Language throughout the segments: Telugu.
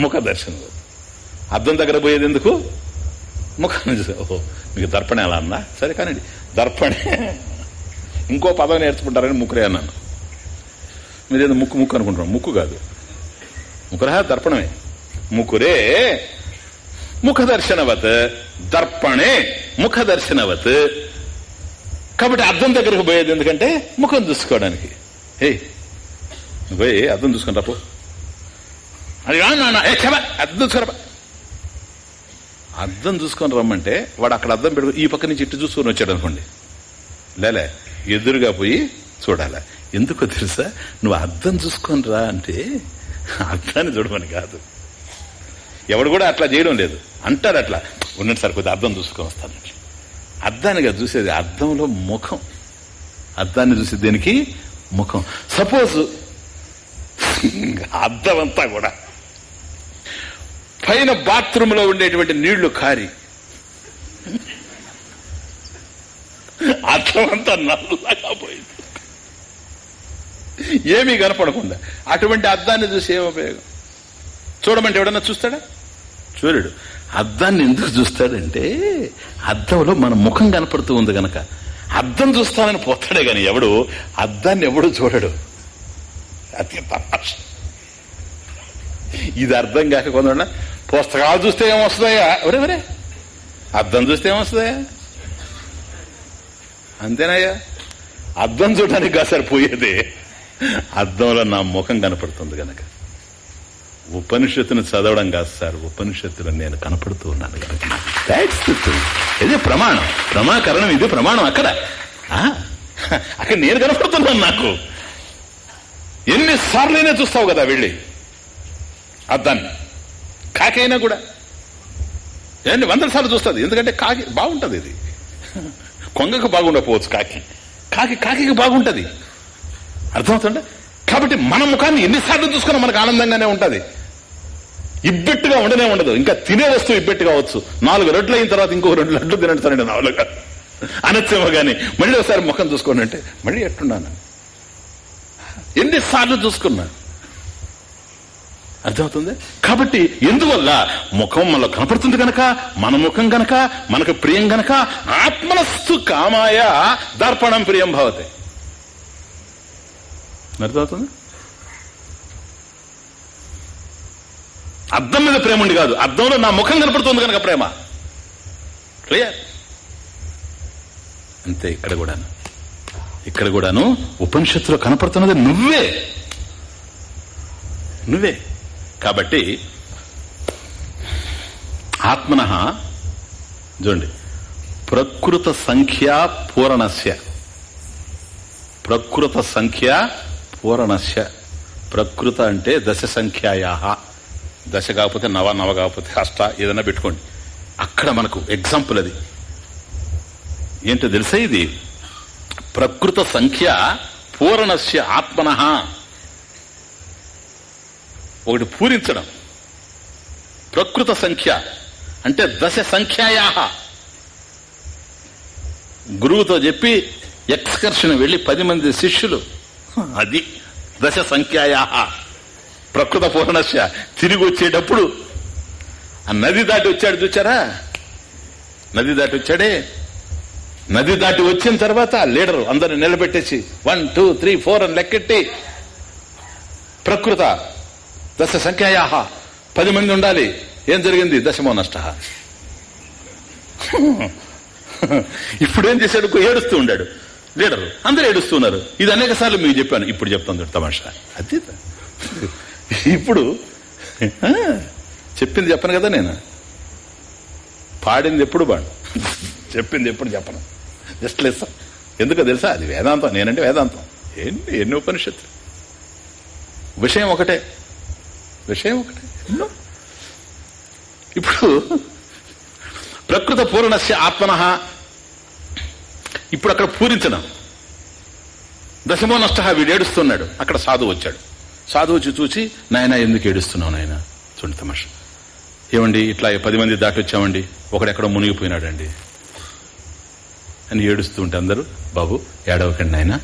ముఖ దర్శనం అద్దం దగ్గర పోయేది ఎందుకు? ముఖం ఓహో మీకు దర్పణ ఎలా అన్నా? సరే కానండి దర్పణే. ఇంకో పదం నేర్చుకుంటారని ముక్కురే అన్నాను. మీరేదో ముక్కు ముక్కు అనుకుంటున్నాం ముక్కు కాదు. ముకురా దర్పణమే. ముకురే ముఖ దర్శనవత్ దర్పణే ముఖ దర్శనవత్ కాబట్టి అద్దం దగ్గరకు పోయేది ఎందుకంటే ముఖం చూసుకోవడానికి. హే పోయి అద్దం చూసుకుంటా పో. అది కాదు నాన్న ఏ చెబ అద్దం అద్దం చూసుకొని రమ్మంటే వాడు అక్కడ అద్దం పెట్టుకుని ఈ పక్క నుంచి ఇట్టు చూసుకొని వచ్చాడు అనుకోండి. లేలే ఎదురుగా పోయి చూడాల. ఎందుకో తెలుసా? నువ్వు అద్దం చూసుకొని రా అంటే అర్థాన్ని చూడమని కాదు. ఎవడు కూడా అట్లా చేయడం లేదు. అంటారు అట్లా. ఉన్నట్టు కొద్దిగా అర్థం చూసుకొని వస్తాను అద్దానిగా చూసేది అర్థంలో ముఖం. అర్థాన్ని చూసే దేనికి? ముఖం. సపోజ్ అర్థం అంతా కూడా. పైన బాత్రూంలో ఉండేటువంటి నీళ్ళు కారి. అర్థమంతా అంతా నల్లగా పోయింది. ఏమీ కనపడకుండా. అటువంటి అద్దాన్ని చూసి ఏం ఉపయోగం. చూడమంటే ఎవడన్నా చూస్తాడా? చూడడు. అద్దాన్ని ఎందుకు చూస్తాడంటే అద్దంలో మన ముఖం కనపడుతూ ఉంది గనక. అద్దం చూస్తానని పోతాడే గాని ఎవడు అద్దాన్ని ఎవడు చూడడు. అతి ఇది అర్థం కాక కొందరు పుస్తకాలు చూస్తే ఏమొస్తుందయ్యా ఒరే ఒరే అర్థం చూస్తే ఏమొస్తుందయ్యా అంతేనయ్యా. అర్థం చూడడానికి కాసరిపోయేది అర్థంలో నా ముఖం కనపడుతుంది గనక. ఉపనిషత్తును చదవడం కాదు సార్ ఉపనిషత్తులో నేను కనపడుతూ ఉన్నాను కనుక ఇది ప్రమాణం. ప్రమాకరణం ఇది ప్రమాణం అక్కడ. అక్కడ నేను కనపడుతున్నాను నాకు. ఎన్నిసార్లైనా చూస్తావు కదా వెళ్ళి. అద్దాన్ని. కాకైనా కూడా. ఎన్ని వందల సార్లు చూస్తుంది. ఎందుకంటే కాకి బాగుంటుంది ఇది. కొంగకు బాగుండకపోవచ్చు కాకి. కాకి కాకి బాగుంటుంది. అర్థమవుతుండే కాబట్టి మన ముఖాన్ని ఎన్నిసార్లు చూసుకున్నా మనకు ఆనందంగానే ఉంటుంది. ఇబ్బెట్టుగా ఉండనే ఉండదు. ఇంకా తినే వస్తువు ఇబ్బెట్టు కావచ్చు. నాలుగు రొట్లు అయిన తర్వాత ఇంకో రెండు లడ్లు తినడుతానండి నాలుగుగా అనొచ్చేమో గాని మళ్ళీ ఒకసారి ముఖం చూసుకోండి అంటే మళ్ళీ ఎట్టున్నాను? ఎన్నిసార్లు చూసుకున్నా? అర్థమవుతుంది? కాబట్టి ఎందువల్ల ముఖం మనలో కనపడుతుంది గనక మన ముఖం గనక మనకు ప్రియం గనక ఆత్మనస్తు కామాయ దర్పణం ప్రియం భవతే. అర్థమవుతుంది? అద్దం మీద ప్రేమ ఉండి కాదు. అద్దంలో నా ముఖం కనపడుతుంది కనుక ప్రేమ. క్లియర్ అంతే ఇక్కడ కూడాను. ఇక్కడ కూడాను ఉపనిషత్తులో కనపడుతున్నది నువ్వే. నువ్వే. కాబట్టి ఆత్మన చూడండి ప్రకృత సంఖ్య పూరణస్య. ప్రకృత సంఖ్య పూరణస్య. ప్రకృత అంటే దశ సంఖ్యాయా దశ కాకపోతే నవ నవ కాకపోతే అష్ట ఏదైనా పెట్టుకోండి. అక్కడ మనకు ఎగ్జాంపుల్ అది. ఏంటో తెలుసా ఇది? ప్రకృత సంఖ్య పూరణస్య ఆత్మన ఒకటి పూరించడం. ప్రకృత సంఖ్య అంటే దశ సంఖ్యాయా. గురువుతో చెప్పి ఎక్స్కర్షన్ వెళ్ళి పది మంది శిష్యులు అది దశ సంఖ్యాయా. ప్రకృత పూర్ణశ తిరిగి వచ్చేటప్పుడు ఆ నది దాటి వచ్చాడు చూచారా? నది దాటి వచ్చాడే. నది దాటి వచ్చిన తర్వాత లీడరు అందరిని నిలబెట్టేసి వన్ టూ త్రీ ఫోర్ అని లెక్కెట్టి ప్రకృత దశ సంఖ్యాయా పది మంది ఉండాలి. ఏం జరిగింది? దశమో నష్ట. ఇప్పుడేం చేశాడు? ఏడుస్తూ ఉండాడు. లీడరు అందరూ ఏడుస్తున్నారు ఇది అనేక సార్లు మీకు చెప్పాను. ఇప్పుడు చెప్తాను తమాషా. అది ఇప్పుడు చెప్పింది చెప్పను కదా నేను. పాడింది ఎప్పుడు పాడు? చెప్పింది ఎప్పుడు చెప్పను. జస్ట్ లేదు ఎందుకో తెలుసా? అది వేదాంతం. నేనంటే వేదాంతం. ఏంటి ఎన్ని ఉపనిషత్తులు. విషయం ఒకటే. విషయం ఒకటే. ఎన్నో ఇప్పుడు ప్రకృత పూర్ణస్య ఆత్మన. ఇప్పుడు అక్కడ పూరించడం దశమో నష్ట వీడు ఏడుస్తున్నాడు. అక్కడ సాధువు వచ్చాడు. సాధువు వచ్చి చూసి నాయన ఎందుకు ఏడుస్తున్నావు నాయన? చూడండి తమాష. ఏమండి ఇట్లా పది మంది దాటి వచ్చామండి. ఒకడెక్కడో మునిగిపోయినాడండి. అని ఏడుస్తూ ఉంటే అందరూ బాబు ఏడవకండి నాయన.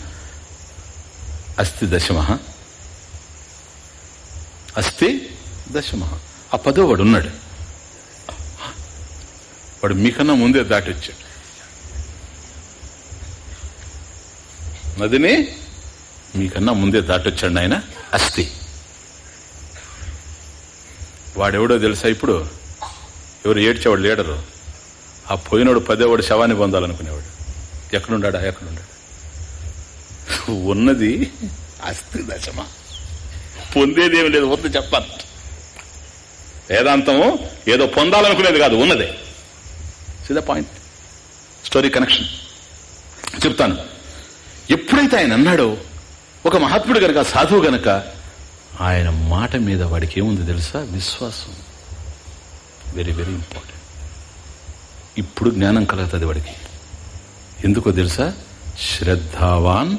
అస్థి దశమ. అస్తి దశమ ఆ పదో వాడు ఉన్నాడు వాడు మీకన్నా ముందే దాటొచ్చాడు. నదిని మీకన్నా ముందే దాటొచ్చాడు ఆయన అస్థి వాడెవడో తెలుసా ఇప్పుడు? ఎవరు ఏడ్చేవాడు లీడరు. ఆ పోయినోడు పదేవాడు శవాన్ని పొందాలనుకునేవాడు. ఎక్కడున్నాడా ఎక్కడున్నాడు ఉన్నది అస్థి దశమా పొందేదేమి లేదు వద్దు చెప్పాలి. వేదాంతము ఏదో పొందాలనుకునేది కాదు ఉన్నదే. సిదా పాయింట్ స్టోరీ కనెక్షన్ చెప్తాను. ఎప్పుడైతే ఆయన అన్నాడో ఒక మహాత్ముడు గనక సాధువు గనక ఆయన మాట మీద వాడికి ఏముంది తెలుసా? విశ్వాసం. వెరీ వెరీ ఇంపార్టెంట్ ఇప్పుడు జ్ఞానం కలుగుతుంది వాడికి. ఎందుకో తెలుసా? శ్రద్ధావాన్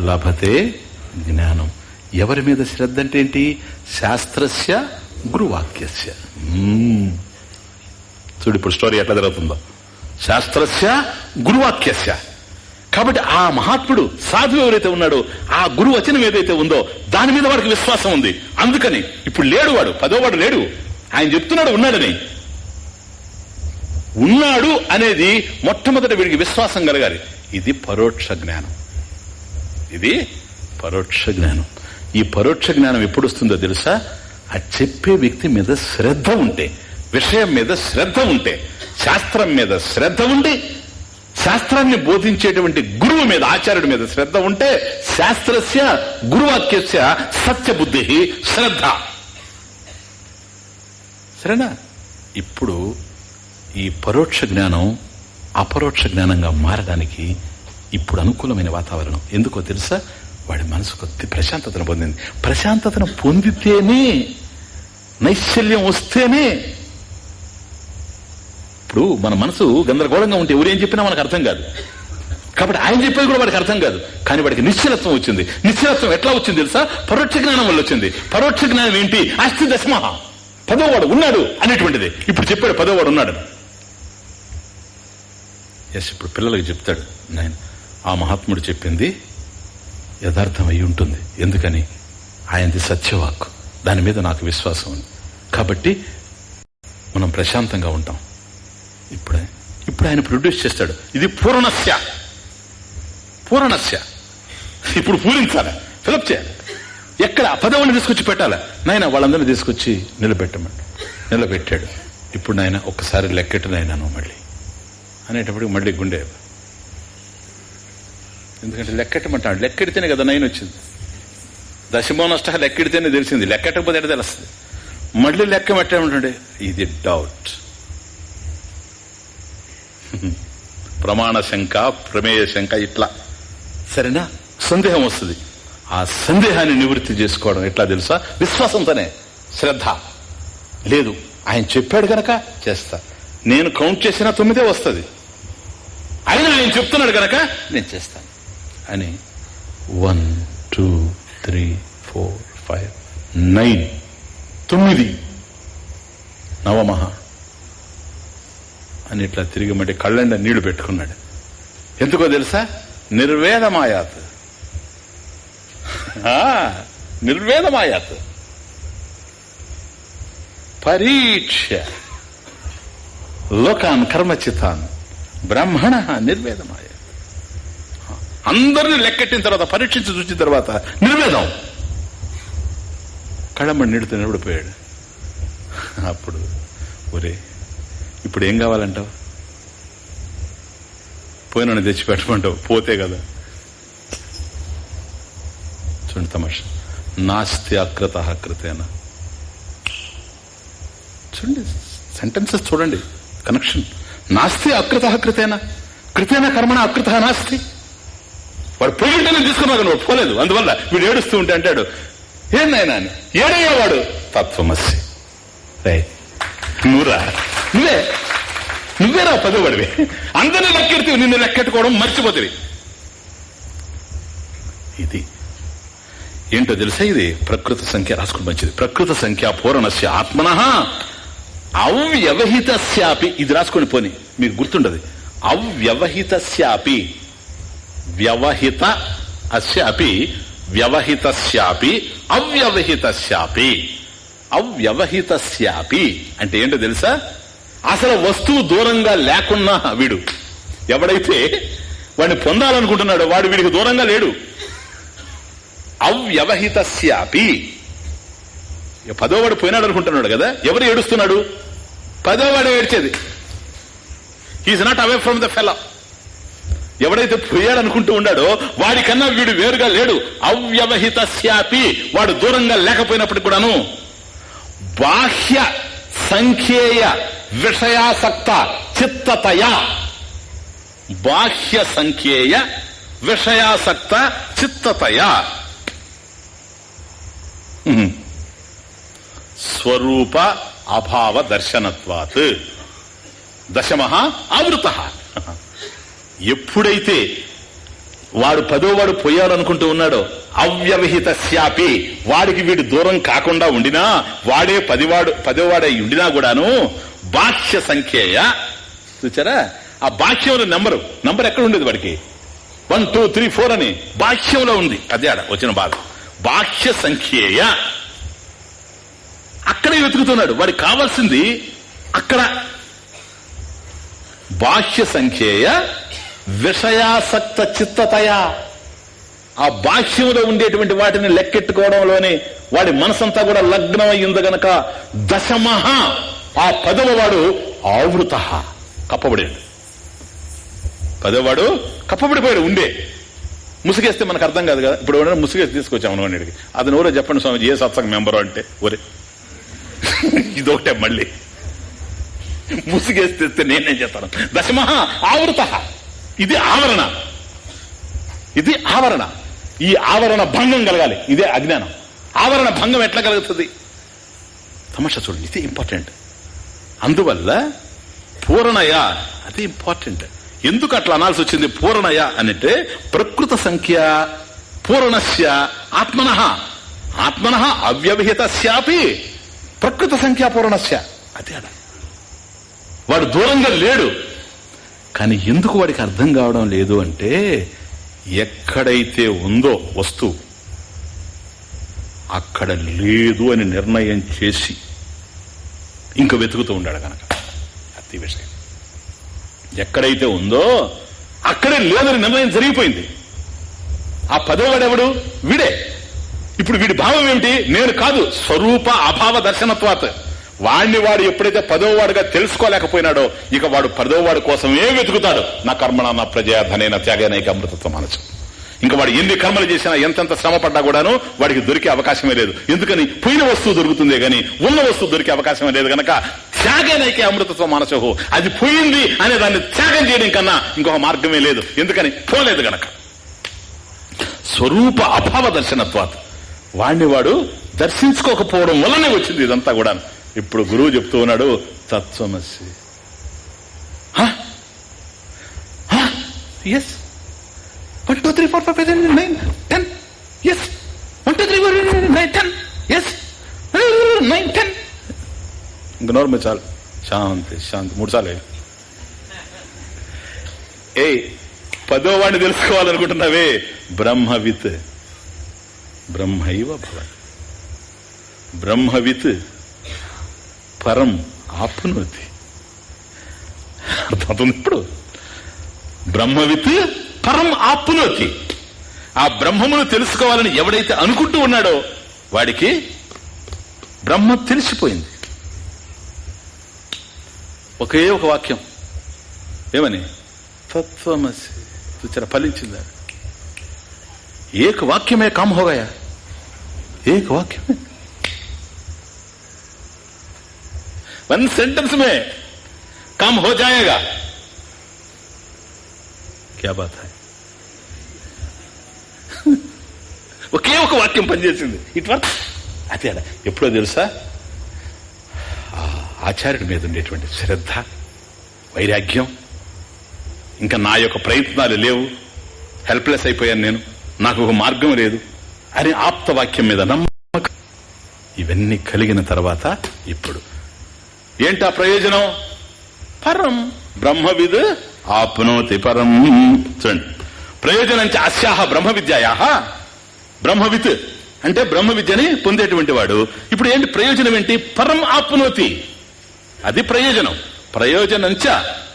లభతే జ్ఞానం. ఎవరి మీద శ్రద్ధ అంటే ఏంటి? శాస్త్రస్య గురువాక్యస్య. చూడు ఇప్పుడు స్టోరీ ఎట్లా జరుగుతుందో. శాస్త్రస్య గురువాక్యస్య. కాబట్టి ఆ మహాత్ముడు సాధువు ఎవరైతే ఉన్నాడో ఆ గురు వచనం ఏదైతే ఉందో దాని మీద వాడికి విశ్వాసం ఉంది. అందుకని ఇప్పుడు లేడు వాడు పదోవాడు లేడు. ఆయన చెప్తున్నాడు ఉన్నాడని. ఉన్నాడు అనేది మొట్టమొదటి వీడికి విశ్వాసం కలగాలి. ఇది పరోక్ష జ్ఞానం. ఇది పరోక్ష జ్ఞానం. ఈ పరోక్ష జ్ఞానం ఎప్పుడు వస్తుందో తెలుసా? ఆ చెప్పే వ్యక్తి మీద శ్రద్ధ ఉంటే విషయం మీద శ్రద్ధ ఉంటే శాస్త్రం మీద శ్రద్ధ ఉండి శాస్త్రాన్ని బోధించేటువంటి గురువు మీద ఆచార్యుడి మీద శ్రద్ధ ఉంటే శాస్త్రస్య గురువాక్యస్య సత్యబుద్ధి శ్రద్ధ. సరేనా? ఇప్పుడు ఈ పరోక్ష జ్ఞానం అపరోక్ష జ్ఞానంగా మారడానికి ఇప్పుడు అనుకూలమైన వాతావరణం ఎందుకో తెలుసా? వాడి మనసు కొద్ది ప్రశాంతతను పొందింది. ప్రశాంతతను పొందితేనే నైశ్చల్యం వస్తేనే ఇప్పుడు మన మనసు గందరగోళంగా ఉంటే ఎవరేం చెప్పినా మనకు అర్థం కాదు. కాబట్టి ఆయన చెప్పేది కూడా వాడికి అర్థం కాదు. కానీ వాడికి నిశ్చలత్వం వచ్చింది. నిశ్చలత్వం ఎట్లా వచ్చింది తెలుసా? పరోక్ష జ్ఞానం వల్ల వచ్చింది. పరోక్ష జ్ఞానం ఏంటి? అస్థి దశమహ. పదోవాడు ఉన్నాడు అనేటువంటిది. ఇప్పుడు చెప్పాడు పదోవాడు ఉన్నాడు. ఎస్ ఇప్పుడు పిల్లలకి చెప్తాడు. నేను ఆ మహాత్ముడు చెప్పింది యథార్థమై అయి ఉంటుంది. ఎందుకని? ఆయనది సత్యవాక్ దాని మీద నాకు విశ్వాసం ఉంది. కాబట్టి మనం ప్రశాంతంగా ఉంటాం. ఇప్పుడే. ఇప్పుడు ఆయన ప్రొడ్యూస్ చేస్తాడు. ఇది పూర్ణస్య. పూర్ణస్య. ఇప్పుడు పూరించాలి. ఫిలప్ చేయాలి. ఎక్కడ పదవుని తీసుకొచ్చి పెట్టాలి. నాయన వాళ్ళందరినీ తీసుకొచ్చి నిలబెట్టమండి నిలబెట్టాడు. ఇప్పుడు నాయన ఒక్కసారి లెక్కెట్టు నాయనను మళ్ళీ. అనేటప్పటికి మళ్ళీ గుండె ఎందుకంటే లెక్కెట్టమంటాడు లెక్కెడితేనే కదా నైన్ వచ్చింది. దశమో నష్ట లెక్కెడితేనే తెలిసింది. లెక్కెట్టకపోతే ఎట్లా తెలుస్తుంది? మళ్ళీ లెక్క పెట్టామంటే ఇది డౌట్ ప్రమాణ శంక ప్రమేయ శంక ఇట్లా. సరేనా? సందేహం వస్తుంది. ఆ సందేహాన్ని నివృత్తి చేసుకోవడం ఎట్లా తెలుసా? విశ్వాసంతోనే. శ్రద్ధ. లేదు ఆయన చెప్పాడు గనక చేస్తా. నేను కౌంట్ చేసినా తొమ్మిదే వస్తుంది. అయినా ఆయన చెప్తున్నాడు గనక నేను చేస్తాను. అని. One two three four five nine తొమ్మిది. నవమహ. అని ఇట్లా తిరిగి మట్టి కళ్ళండ నీళ్ళు పెట్టుకున్నాడు. ఎందుకో తెలుసా? నిర్వేదమాయాత్. ఆ, నిర్వేదమాయాత్. పరీక్ష. లోకాన్ కర్మచితాన్. బ్రాహ్మణ నిర్వేదమాయ. అందరిని లెక్కెట్టిన తర్వాత పరీక్షించి చూసిన తర్వాత నిర్వేదం. కళ్ళమ్మడి నీడుతూ నిలబడిపోయాడు. అప్పుడు ఒరే ఇప్పుడు ఏం కావాలంటావు? పోయిన తెచ్చి పెట్టమంటావు పోతే కదా. చూడండి తమాష నాస్తి అకృత కృతేన. చూడండి సెంటెన్సెస్ చూడండి కనెక్షన్ నాస్తి అకృత కృతేన. కృతేన కర్మణ అకృత నాస్తి. వాడు పోయింటనే తీసుకున్నా నువ్వు పోలేదు అందువల్ల వీడు ఏడుస్తూ ఉంటే అంటాడు ఏందైనా అని? ఏడయ్యేవాడు. తత్వమస్సి రే నువ్వురా. నువ్వే నువ్వేరా పదవడివి? అందరినీ లెక్కెడితే నిన్ను లెక్కెట్టుకోవడం మర్చిపోతుంది ఇది ఏంటో తెలుసా ఇది? ప్రకృత సంఖ్య రాసుకుని మంచిది ప్రకృత సంఖ్య పూరణస్య ఆత్మన అవ్యవహితస్యాపి. ఇది రాసుకొని పోని మీకు గుర్తుండదు. అవ్యవహితస్యాపి. వ్యవహిత అస్యాపి వ్యవహితస్యాపి అవ్యవహితస్యాపి. అవ్యవహితస్యాపి అంటే ఏంటో తెలుసా? అసలు వస్తువు దూరంగా లేకున్నా వీడు. ఎవడైతే వాడిని పొందాలనుకుంటున్నాడు వాడు వీడికి దూరంగా లేడు. అవ్యవహితస్యాపి. పదోవాడు పోయినాడు అనుకుంటున్నాడు కదా ఎవరు ఏడుస్తున్నాడు? పదోవాడు ఏడ్చేది. He is not away from the fellow ఎవడైతే పోయాడనుకుంటూ ఉన్నాడో వాడికన్నా వీడు వేరుగా లేడు. అవ్యవహిత శాపి వాడు దూరంగా లేకపోయినప్పటికి కూడాను బాహ్య సంఖ్యేయ విషయాసక్త చిత్తతయ. బాహ్య సంఖ్యేయ విషయాసక్త చిత్తతయ. స్వరూప అభావ దర్శనత్వాత్. దశమ ఆవృత ఎప్పుడైతే వాడు పదోవాడు పోయాలనుకుంటూ ఉన్నాడో అవ్యవహిత శాపి వాడికి వీడు దూరం కాకుండా ఉండినా వాడే పదివాడు పదోవాడై ఉండినా కూడాను బాహ్య సంఖ్యేయ. చూచారా? ఆ బాహ్యంలో నెంబరు నంబర్ ఎక్కడ ఉండేది వాడికి? వన్ టూ త్రీ ఫోర్ అని బాహ్యంలో ఉంది. అదే ఆడ వచ్చిన బాధ. బాహ్య సంఖ్యేయ. అక్కడే వెతుకుతున్నాడు. వాడికి కావాల్సింది అక్కడ. బాహ్య సంఖ్యేయ విషయాసక్త చిత్తతయ ఆ బాహ్యంలో ఉండేటువంటి వాటిని లెక్కెట్టుకోవడంలోనే వాడి మనసంతా కూడా లగ్నం గనక దశమహ. ఆ పదవవాడు ఆవృత కప్పబడాడు. పదవాడు కప్పబడిపోయాడు ఉండే. ముసుగేస్తే మనకు అర్థం కాదు కదా. ఇప్పుడు ఎవరైనా ముసుగేసి తీసుకొచ్చాము అనుకోండి అతను ఎవరో చెప్పండి స్వామి ఏ సత్సంగ మెంబరు అంటే? ఒరే. ఇదొకటే మళ్ళీ. ముసుగేస్తే నేనేం చేస్తాను? దశమహ ఆవృత. ఇది ఆవరణ. ఇది ఆవరణ. ఈ ఆవరణ భంగం కలగాలి. ఇదే అజ్ఞానం. ఆవరణ భంగం ఎట్లా కలుగుతుంది? తమాషా చూడండి ఇది ఇంపార్టెంట్ అందువల్ల పూర్ణయ అది ఇంపార్టెంట్ ఎందుకు అట్లా అనాల్సి వచ్చింది పూరణయ అంటే ప్రకృత సంఖ్య పూరణస్య ఆత్మన. ఆత్మన అవ్యవహితస్యాపి ప్రకృత సంఖ్యా పూరణస్య. అదే అడ వాడు దూరంగా లేడు. కానీ ఎందుకు వాడికి అర్థం కావడం లేదు అంటే ఎక్కడైతే ఉందో వస్తువు అక్కడ లేదు అని నిర్ణయం చేసి ఇంక వెతుకుతూ ఉండాడు కనుక అతి విషయం. ఎక్కడైతే ఉందో అక్కడే లేదని నిర్ణయం జరిగిపోయింది. ఆ పదోవాడెవడు? వీడే. ఇప్పుడు వీడి భావం ఏమిటి? నేను కాదు. స్వరూప అభావ దర్శనత్వాత్. వాణ్ణి వాడు ఎప్పుడైతే పదోవాడుగా తెలుసుకోలేకపోయినాడో ఇక వాడు పదోవాడు కోసం ఏం వెతుకుతాడు? నా కర్మణ నా ప్రజయ ధనైన త్యాగనైక అమృతత్వ మనసు ఇంకా వాడు ఎన్ని కర్మలు చేసినా ఎంతెంత శ్రమ పడ్డా కూడాను వాడికి దొరికే అవకాశమే లేదు. ఎందుకని? పోయిన వస్తువు దొరుకుతుందే గాని ఉన్న వస్తువు దొరికే అవకాశమే లేదు గనక త్యాగనైకే అమృతత్వ మనసు అది పోయింది అనే దాన్ని త్యాగం చేయడం కన్నా ఇంకొక మార్గమే లేదు. ఎందుకని? పోలేదు గనక. స్వరూప అభావ దర్శనత్వాత. వాణ్ణి వాడు దర్శించుకోకపోవడం వల్లనే వచ్చింది ఇదంతా కూడా ఇప్పుడు గురువు చెప్తూ ఉన్నాడు తత్వమసి yes one two three four five five nine ten yes one two three four nine ten yes nine ten ఇంక నోరు చాలు శాంతి శాంతి మూడు సార్లు ఏ పదో వాడిని తెలుసుకోవాలనుకుంటున్నావే. బ్రహ్మవిత్ బ్రహ్మైవ భవన్ బ్రహ్మవిత్ పరం ఆప్నోతి అర్థమవుతుంది ఇప్పుడు? బ్రహ్మవిత్ పరం ఆప్నోతి ఆ బ్రహ్మమును తెలుసుకోవాలని ఎవడైతే అనుకుంటూ ఉన్నాడో వాడికి బ్రహ్మ తెలిసిపోయింది. ఒకే ఒక వాక్యం. ఏమని? తత్వమసి. చూచారా ఫలించిందా? ఏక వాక్యమే కామహోగాయా. ఏక వాక్యమే. वन सेंटेंस में काम हो जाएगा क्या बात है ఒకే ఒక వాక్యం పనిచేసింది ఇట్ వర్క్ అదే అలా ఎప్పుడో తెలుసా ఆ ఆచార్యుడి మీద ఉండేటువంటి శ్రద్ధ వైరాగ్యం ఇంకా నా యొక్క ప్రయత్నాలు లేవు హెల్ప్లెస్ అయిపోయాను నేను నాకు ఒక మార్గం లేదు అని ఆప్త వాక్యం మీద నమ్మకం ఇవన్నీ కలిగిన తర్వాత ఇప్పుడు ఏంటా ప్రయోజనం? పరం. బ్రహ్మవిద్ ఆప్నోతి పరం. చూడండి. ప్రయోజనం అస్యాహ బ్రహ్మ విద్యాయా బ్రహ్మవిత్ అంటే బ్రహ్మ విద్యని పొందేటువంటి వాడు. ఇప్పుడు ఏంటి ప్రయోజనం ఏంటి? పరం ఆప్నోతి. అది ప్రయోజనం. ప్రయోజనంచ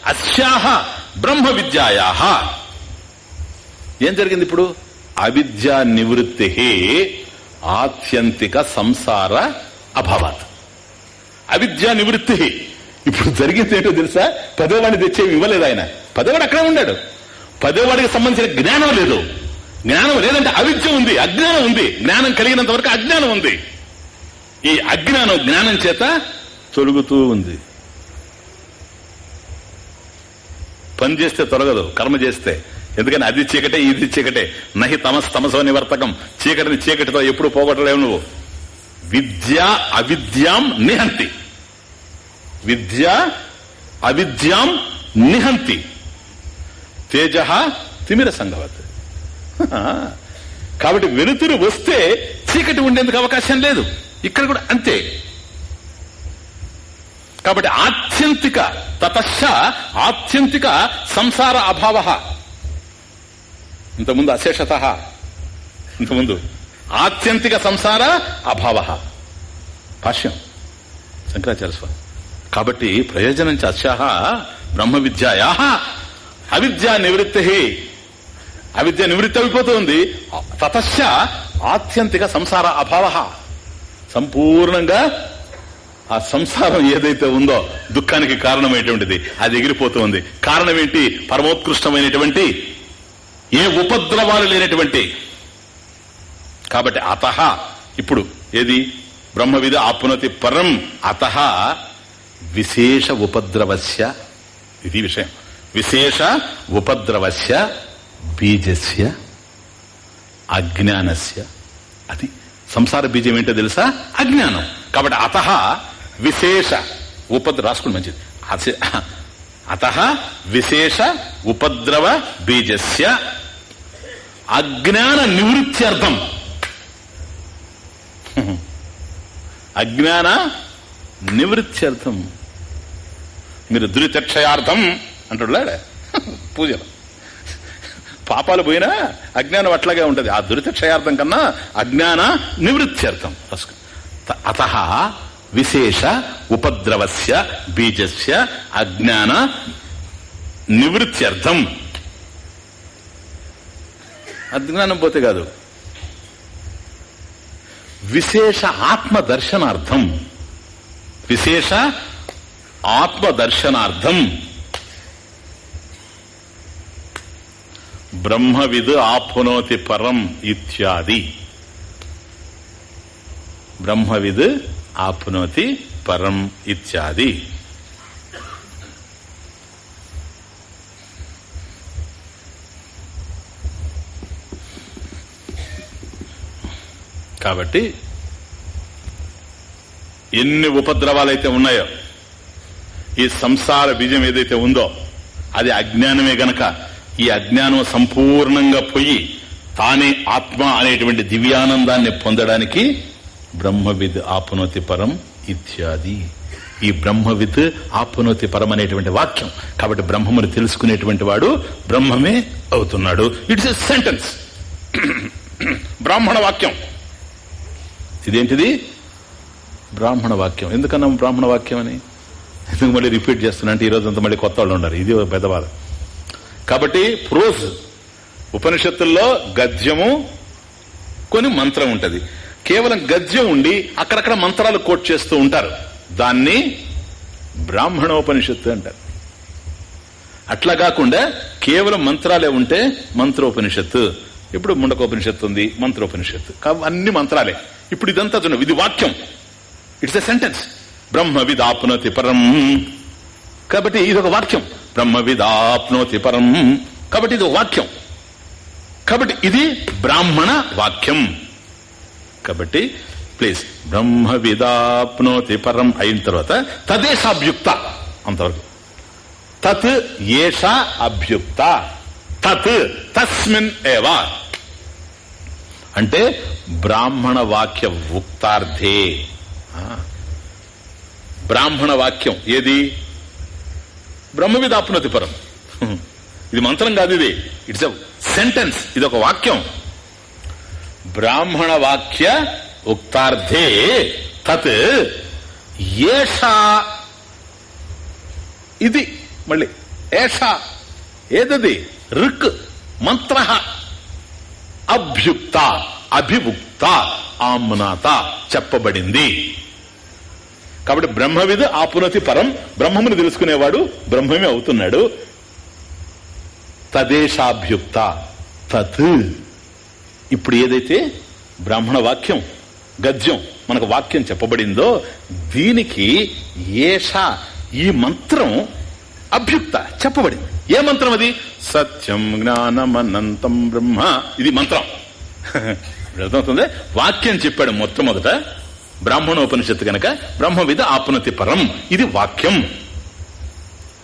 అస్యాహ బ్రహ్మ విద్యాయా ఏం జరిగింది ఇప్పుడు? అవిద్యా నివృత్తి ఆత్యంతిక సంసార అభావాత్. అవిద్యా నివృత్తి. ఇప్పుడు జరిగింది ఏంటో తెలుసా? పదోవాడిని తెచ్చేవి ఇవ్వలేదు ఆయన. పదవాడు అక్కడే ఉన్నాడు. పదోవాడికి సంబంధించిన జ్ఞానం లేదు. జ్ఞానం లేదంటే అవిద్య ఉంది అజ్ఞానం ఉంది. జ్ఞానం కలిగినంత వరకు అజ్ఞానం ఉంది. ఈ అజ్ఞానం జ్ఞానం చేత తొలుగుతూ ఉంది. పని చేస్తే తొలగదు కర్మ చేస్తే. ఎందుకని? అది చీకటే ఇది చీకటే. నహి తమస్ తమసో నివర్తకం. చీకటిని చీకటితో ఎప్పుడు పోగొట్టలేవు నువ్వు. విద్య అవిద్యాం నిహంతి. విద్య అవిద్యాం నిహంతి. తేజ తిమిర సంగవత్ కాబట్టి వెలుతురు వస్తే చీకటి ఉండేందుకు అవకాశం లేదు. ఇక్కడ కూడా అంతే. కాబట్టి ఆత్యంతిక తతశ్చ ఆత్యంతిక సంసార అభావ. ఇంతకుముందు అశేషత. ఇంతకుముందు ఆత్యంతిక సంసార అభావ. భాష్యం. శంకరాచార్య స్వామి. కాబట్టి ప్రయోజనం అస్యాహ బ్రహ్మ విద్యాయా అవిద్యా నివృత్తి. అవిద్య నివృత్తి అయిపోతుంది. తతశ్చ ఆత్యంతిక సంసార అభావ. సంపూర్ణంగా ఆ సంసారం ఏదైతే ఉందో దుఃఖానికి కారణమైనటువంటిది అది ఎగిరిపోతుంది. కారణం ఏంటి పరమోత్కృష్టమైనటువంటి ఏ ఉపద్రవాలు లేనటువంటి కాబట్టి అతహ ఇప్పుడు ఏది? బ్రహ్మవిధ ఆప్నోతి పరం అత విశేష ఉపద్రవస్య. ఇది విషయం. విశేష ఉపద్రవస్య బీజస్య అజ్ఞానస్య. అది సంసార బీజం ఏంటో తెలుసా? అజ్ఞానం. కాబట్టి అత విశేష ఉపద్ర రాసుకోండి మంచిది. అత విశేష ఉపద్రవ బీజస్య. అజ్ఞాన నివృత్త్యర్థం అజ్ఞాన నివృత్త్యర్థం. మీరు దురితక్షయార్థం అంటున్నాడే పూజలు. పాపాలు పోయినా అజ్ఞానం అట్లాగే ఉంటుంది. ఆ దురితక్షయార్థం కన్నా అజ్ఞాన నివృత్త్యర్థం. అత విశేష ఉపద్రవస్య బీజస్య అజ్ఞాన నివృత్త్యర్థం. అజ్ఞానం పోతే కాదు. విశేష ఆత్మ దర్శనార్థం విశేష ఆత్మ దర్శనార్థం బ్రహ్మవిద్ ఆప్నోతి పరం ఇత్యాది. బ్రహ్మవిద్ ఆప్నోతి పరం ఇత్యాది. కాబట్టి ఎన్ని ఉపద్రవాలైతే ఉన్నాయో ఈ సంసార బీజం ఏదైతే ఉందో అది అజ్ఞానమే గనక ఈ అజ్ఞానం సంపూర్ణంగా పోయి తానే ఆత్మ అనేటువంటి దివ్యానందాన్ని పొందడానికి బ్రహ్మవిద్ ఆపునోతి పరం ఇత్యాది. ఈ బ్రహ్మవిత్ ఆపునోతి పరం అనేటువంటి వాక్యం. కాబట్టి బ్రహ్మమును తెలుసుకునేటువంటి వాడు బ్రహ్మమే అవుతున్నాడు. ఇట్స్ ఎ సెంటెన్స్ బ్రాహ్మణ వాక్యం. ఇదేంటిది? బ్రాహ్మణ వాక్యం. ఎందుకన్నా బ్రాహ్మణ వాక్యం అని? ఎందుకు మళ్ళీ రిపీట్ చేస్తున్నా అంటే ఈ రోజు అంతా మళ్ళీ కొత్త వాళ్ళు ఉన్నారు. ఇది పెద్ద బాధ. కాబట్టి ప్రోజ్ ఉపనిషత్తుల్లో గద్యము కొని మంత్రం ఉంటది. కేవలం గద్యం ఉండి అక్కడక్కడ మంత్రాలు కోట్ చేస్తూ ఉంటారు. దాన్ని బ్రాహ్మణోపనిషత్తు అంటారు. అట్లా కాకుండా కేవలం మంత్రాలే ఉంటే మంత్రోపనిషత్తు. ఇప్పుడు ముండకోపనిషత్తు ఉంది? మంత్రోపనిషత్తు. అన్ని మంత్రాలే. ఇప్పుడు ఇదంతా చూడండి. ఇది వాక్యం. ఇట్స్ ఎ సెంటెన్స్ బ్రహ్మ విదాప్నోతి పరం. కాబట్టి ఇది ఒక వాక్యం. బ్రహ్మ విదాప్నోతి పరం. కాబట్టి ఇది ఒక వాక్యం. కాబట్టి ఇది బ్రాహ్మణ వాక్యం. కాబట్టి ప్లీజ్ బ్రహ్మ విదాప్నోతి పరం అయిన తర్వాత తదేశాభ్యుక్త. అంతవరకు. తత్ ఏష అభ్యుక్త. తత్ తస్మిన్ ఏవా. అంటే బ్రాహ్మణ వాక్య ఉక్తార్థే బ్రాహ్మణ వాక్యం ఏది? బ్రహ్మవిదాప్నతి పరం. ఇది మంత్రం కాదు ఇది. ఇట్స్ అ సెంటెన్స్ ఇది ఒక వాక్యం. బ్రాహ్మణ వాక్య ఉక్తార్థే తత్ ఏషా. ఇది మళ్ళీ. ఏషా. ఏదది? రిక్. మంత్ర. అభ్యుక్త అభిముక్త ఆమ్నాత చెప్పబడింది. కాబట్టి బ్రహ్మవిద్ ఆపునతి పరం బ్రహ్మముని తెలుసుకునేవాడు బ్రహ్మమే అవుతున్నాడు. తదేశాభ్యుక్త తత్. ఇప్పుడు ఏదైతే బ్రాహ్మణ వాక్యం గద్యం మనకు వాక్యం చెప్పబడిందో దీనికి ఏష ఈ మంత్రం అభ్యుక్త చెప్పబడింది. ఏ మంత్రం అది? సత్యం జ్ఞానమనంతం బ్రహ్మ. ఇది మంత్రం. అర్థమవుతుంది? వాక్యం చెప్పాడు మొట్టమొదట బ్రాహ్మణోపనిషత్తు గనక బ్రహ్మవిధ ఆపునతి పరం. ఇది వాక్యం.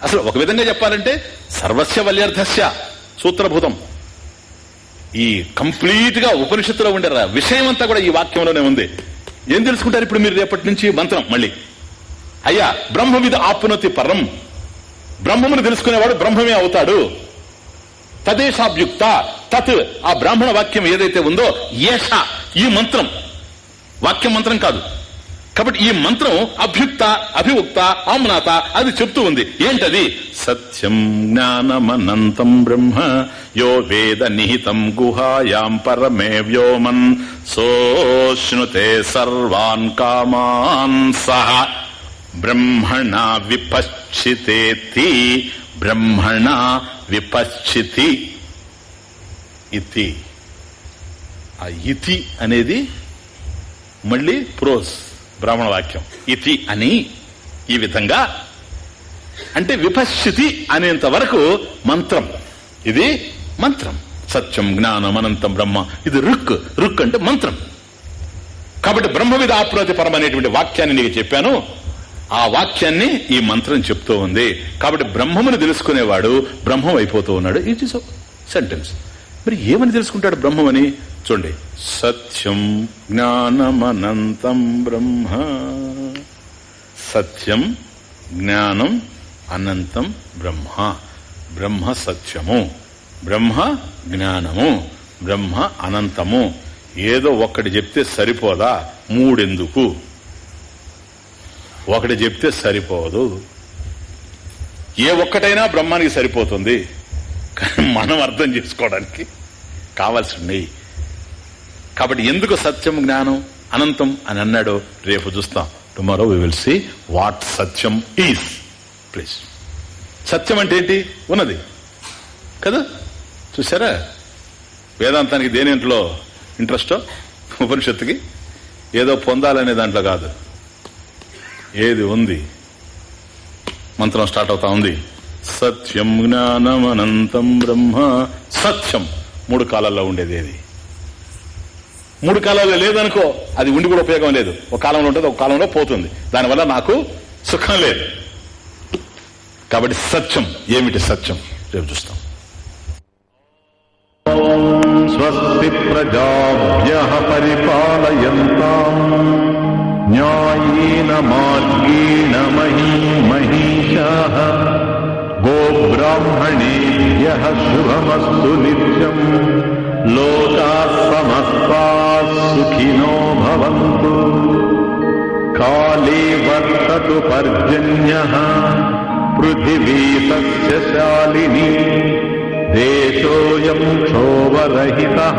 అసలు ఒక విధంగా చెప్పాలంటే సర్వస్య వల్యర్థస్య సూత్రభూతం. ఈ కంప్లీట్గా ఉపనిషత్తులో ఉండేరా విషయం అంతా కూడా ఈ వాక్యంలోనే ఉంది. ఏం తెలుసుకుంటారు ఇప్పుడు మీరు రేపటి నుంచి మంత్రం మళ్ళీ? అయ్యా బ్రహ్మవిధ ఆపునతి పరం. బ్రహ్మమును తెలుసుకునేవాడు బ్రహ్మమే అవుతాడు. తదేశాభ్యుక్త. తత్ ఆ బ్రాహ్మణ వాక్యం ఏదైతే ఉందో ఏష ఈ మంత్రం. వాక్యం మంత్రం కాదు. కాబట్టి ఈ మంత్రం అభ్యుక్త అభిముక్త ఆమ్నాత అది చెప్తూ ఉంది. ఏంటది? సత్యం జ్ఞానమనంతం బ్రహ్మ యో వేద నిహితం గుహాయాం పరమే వ్యోమన్ సోష్ణుతే సర్వాన్ కామాన్ సహ. బ్రహ్మణ విపశ్చితేతి బ్రహ్మణ విపశ్చితి ఇతి. ఆ ఇతి అనేది మళ్ళీ ప్రోస్ బ్రాహ్మణ వాక్యం. ఇతి అని ఈ విధంగా. అంటే విపశ్చితి అనేంత వరకు మంత్రం. ఇది మంత్రం. సత్యం జ్ఞానం అనంతం బ్రహ్మ. ఇది రుక్. రుక్ అంటే మంత్రం. కాబట్టి బ్రహ్మవిధ ఆప్రోతి పరం అనేటువంటి వాక్యాన్ని నీకు చెప్పాను. ఆ వాక్యాన్ని ఈ మంత్రం చెప్తూ ఉంది. కాబట్టి బ్రహ్మమును తెలుసుకునేవాడు బ్రహ్మం అయిపోతూ ఉన్నాడు. ఇట్ ఈస్ సెంటెన్స్ మరి ఏమని తెలుసుకుంటాడు బ్రహ్మమని? చూడండి. సత్యం జ్ఞానమనంతం బ్రహ్మ. సత్యం జ్ఞానం అనంతం బ్రహ్మ. బ్రహ్మ సత్యము. బ్రహ్మ జ్ఞానము. బ్రహ్మ అనంతము. ఏదో ఒక్కటి చెప్తే సరిపోదా? మూడెందుకు? ఒకటి చెప్తే సరిపోదు. ఏ ఒక్కటైనా బ్రహ్మానికి సరిపోతుంది. కానీ మనం అర్థం చేసుకోవడానికి కావాల్సినవి కాబట్టి ఎందుకు సత్యం జ్ఞానం అనంతం అని అన్నాడో రేపు చూస్తాం. Tomorrow we will see what Satyam is please సత్యం అంటే ఏంటి? ఉన్నది. కదా? చూసారా వేదాంతానికి దేనింట్లో ఇంట్రెస్టో? ఉపనిషత్తుకి? ఏదో పొందాలనే దాంట్లో కాదు. ఏది ఉంది? మంత్రం స్టార్ట్ అవుతా ఉంది. సత్యం జ్ఞానం అనంతం బ్రహ్మ. సత్యం. మూడు కాలాల్లో ఉండేది ఏది? మూడు కాలాల్లో లేదనుకో అది ఉండి కూడా ఉపయోగం లేదు. ఒక కాలంలో ఉంటుంది ఒక కాలంలో పోతుంది. దానివల్ల నాకు సుఖం లేదు. కాబట్టి సత్యం. ఏమిటి సత్యం? రేపు చూస్తాం. స్వస్తి ప్రజాభ్య పరిపాలయంతా. न्यायेन मार्गेण मही महिषाः। गोब्राह्मणेभ्यः शुभमस्तु नित्यम्। लोकाः समस्ताः सुखिनो भवन्तु। काले वर्ततु पर्जन्यः। पृथिवीतस्य शालिनी। देशोऽयम् क्षोभरहितः।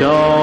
show.